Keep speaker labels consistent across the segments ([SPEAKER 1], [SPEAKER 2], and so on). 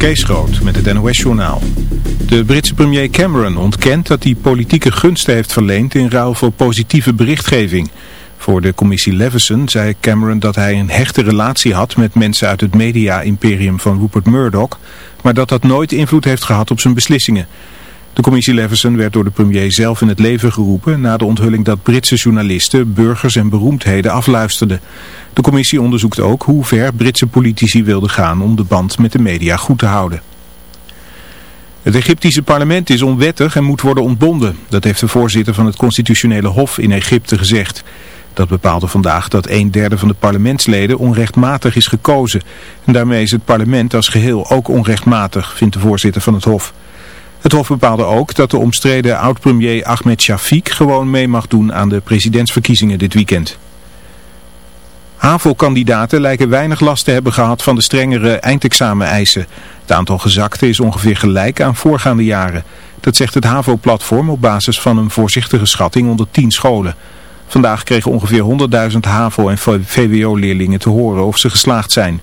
[SPEAKER 1] Kees Groot met het NOS-journaal. De Britse premier Cameron ontkent dat hij politieke gunsten heeft verleend in ruil voor positieve berichtgeving. Voor de commissie Leveson zei Cameron dat hij een hechte relatie had met mensen uit het media-imperium van Rupert Murdoch, maar dat dat nooit invloed heeft gehad op zijn beslissingen. De commissie Leveson werd door de premier zelf in het leven geroepen na de onthulling dat Britse journalisten, burgers en beroemdheden afluisterden. De commissie onderzoekt ook hoe ver Britse politici wilden gaan om de band met de media goed te houden. Het Egyptische parlement is onwettig en moet worden ontbonden. Dat heeft de voorzitter van het constitutionele hof in Egypte gezegd. Dat bepaalde vandaag dat een derde van de parlementsleden onrechtmatig is gekozen. En daarmee is het parlement als geheel ook onrechtmatig, vindt de voorzitter van het hof. Het Hof bepaalde ook dat de omstreden oud-premier Ahmed Shafiq gewoon mee mag doen aan de presidentsverkiezingen dit weekend. HAVO-kandidaten lijken weinig last te hebben gehad van de strengere eindexamen-eisen. Het aantal gezakten is ongeveer gelijk aan voorgaande jaren. Dat zegt het HAVO-platform op basis van een voorzichtige schatting onder 10 scholen. Vandaag kregen ongeveer 100.000 HAVO- en VWO-leerlingen te horen of ze geslaagd zijn.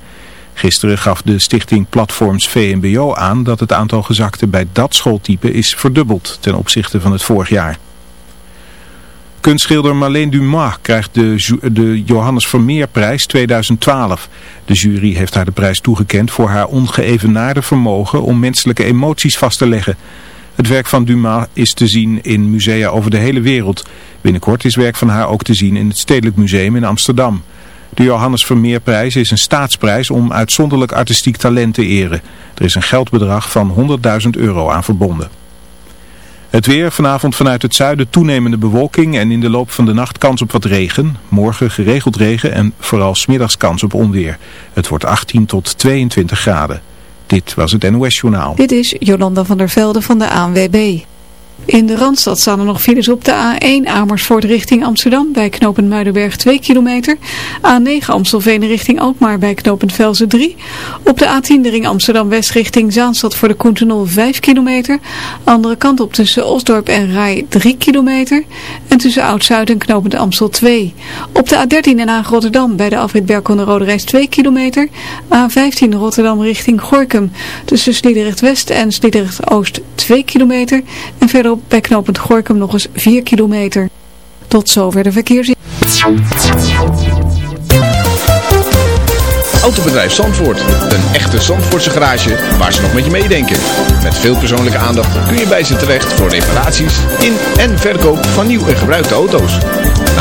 [SPEAKER 1] Gisteren gaf de stichting Platforms VMBO aan dat het aantal gezakten bij dat schooltype is verdubbeld ten opzichte van het vorig jaar. Kunstschilder Marleen Dumas krijgt de, de Johannes Vermeerprijs 2012. De jury heeft haar de prijs toegekend voor haar ongeëvenaarde vermogen om menselijke emoties vast te leggen. Het werk van Dumas is te zien in musea over de hele wereld. Binnenkort is werk van haar ook te zien in het Stedelijk Museum in Amsterdam. De Johannes Vermeerprijs is een staatsprijs om uitzonderlijk artistiek talent te eren. Er is een geldbedrag van 100.000 euro aan verbonden. Het weer, vanavond vanuit het zuiden toenemende bewolking en in de loop van de nacht kans op wat regen. Morgen geregeld regen en vooral smiddags kans op onweer. Het wordt 18 tot 22 graden. Dit was het NOS Journaal.
[SPEAKER 2] Dit is Jolanda van der Velde van de ANWB. In de Randstad staan er nog files op de A1 Amersfoort richting Amsterdam bij knooppunt Muidenberg 2 kilometer. A9 Amstelveen richting Alkmaar bij knooppunt Velzen 3. Op de A10 de ring Amsterdam West richting Zaanstad voor de Koentenol 5 kilometer. Andere kant op tussen Osdorp en Rij 3 kilometer. En tussen Oud-Zuid en knooppunt Amstel 2. Op de A13 Den Haag Rotterdam bij de afrit Berkel de Rode Reis 2 kilometer. A15 Rotterdam richting Gorkum tussen Sliedrecht West en Sliedrecht Oost 2 kilometer. En verder verderop bij knooppunt Gorkum nog eens 4 kilometer. Tot zover de verkeers.
[SPEAKER 3] Autobedrijf Zandvoort. Een echte Zandvoortse garage waar ze nog met je meedenken. Met veel persoonlijke aandacht kun je bij ze terecht voor reparaties in en verkoop van nieuw en gebruikte auto's.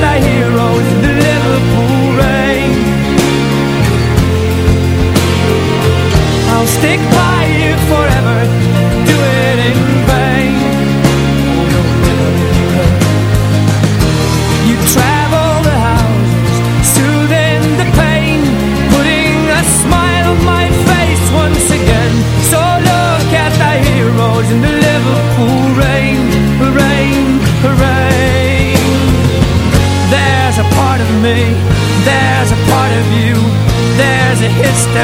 [SPEAKER 4] in the Liverpool rain I'll stick by you forever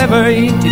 [SPEAKER 4] you forever You didn't do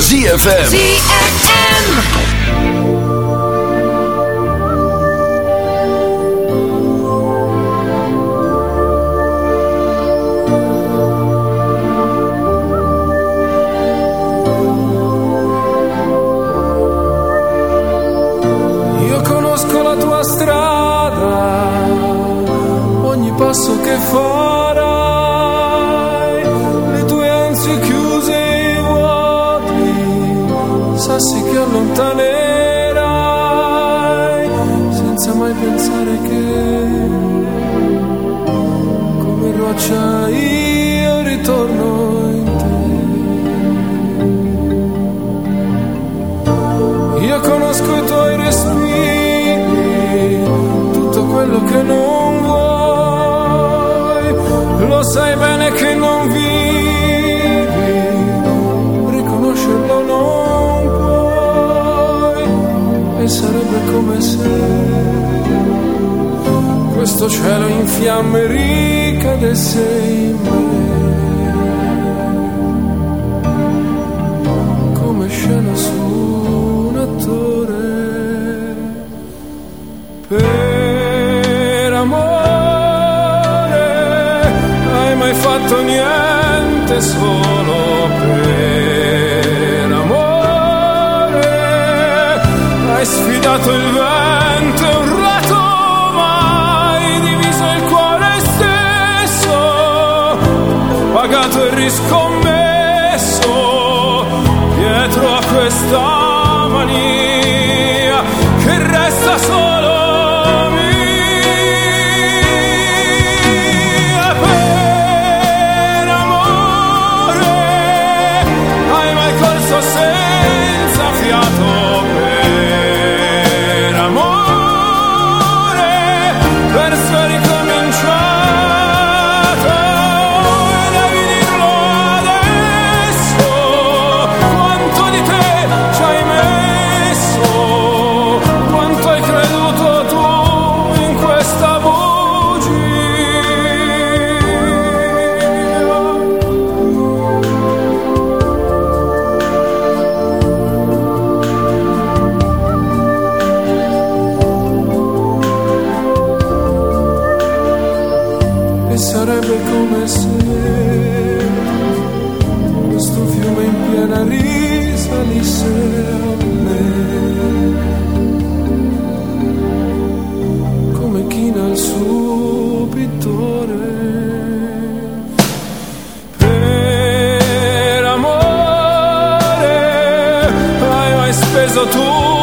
[SPEAKER 5] ZFM.
[SPEAKER 6] ZFM.
[SPEAKER 4] sarebbe come se questo cielo in fiamme ricadesse in me. Come scena su un attore. Per amore, hai mai fatto niente solo per portato il vento e un rato mai diviso il cuore stesso, pagato e riscommesso dietro a questa
[SPEAKER 7] les autour.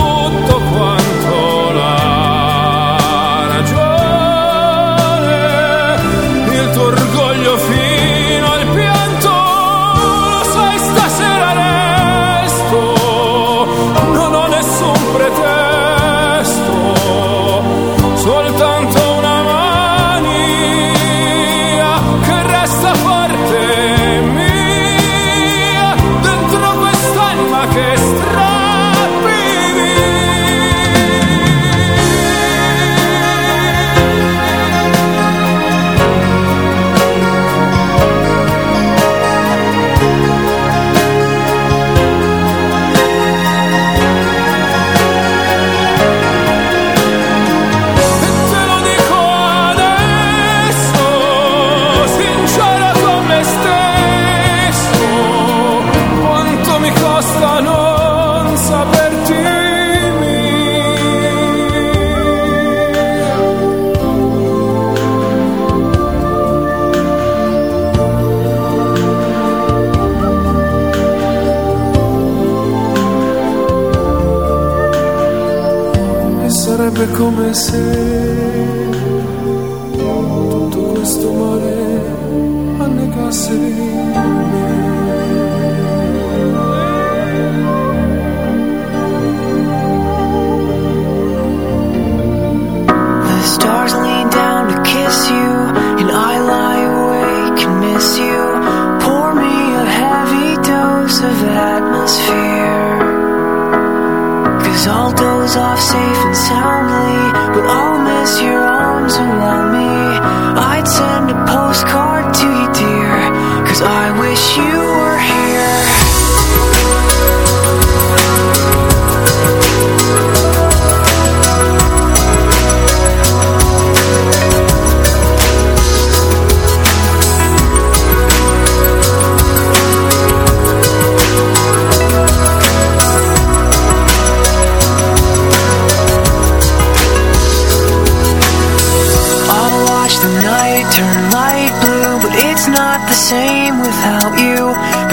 [SPEAKER 7] say. All doze off safe and soundly. but I'll miss your arms around me. I'd send a postcard to you, dear, cause I wish you.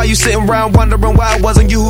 [SPEAKER 8] while you sitting around wondering why it wasn't you who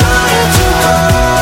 [SPEAKER 9] trying to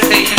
[SPEAKER 10] meditation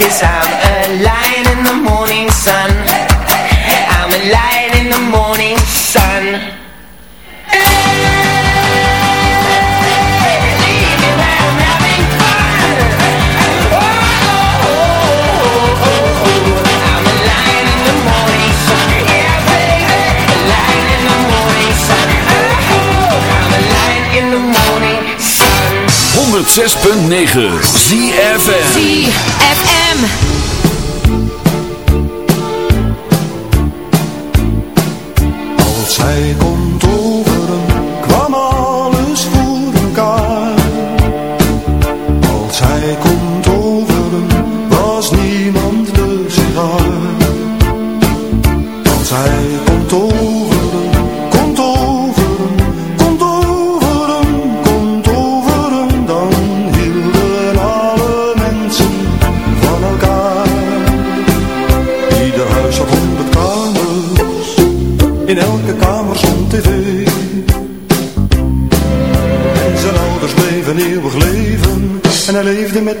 [SPEAKER 10] Cause I'm a
[SPEAKER 11] in the morning sun. I'm a in the morning sun.
[SPEAKER 12] Zes punt
[SPEAKER 5] negen. ZFM
[SPEAKER 10] ZFM
[SPEAKER 13] FM.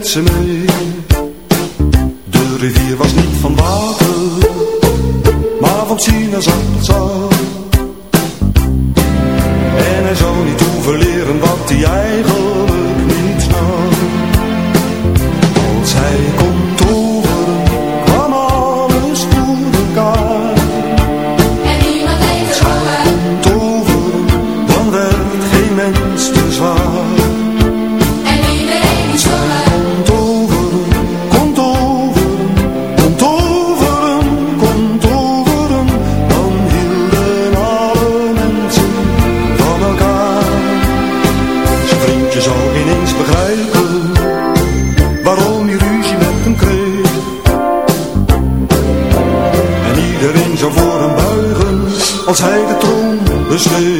[SPEAKER 13] met ze.
[SPEAKER 5] geschreven.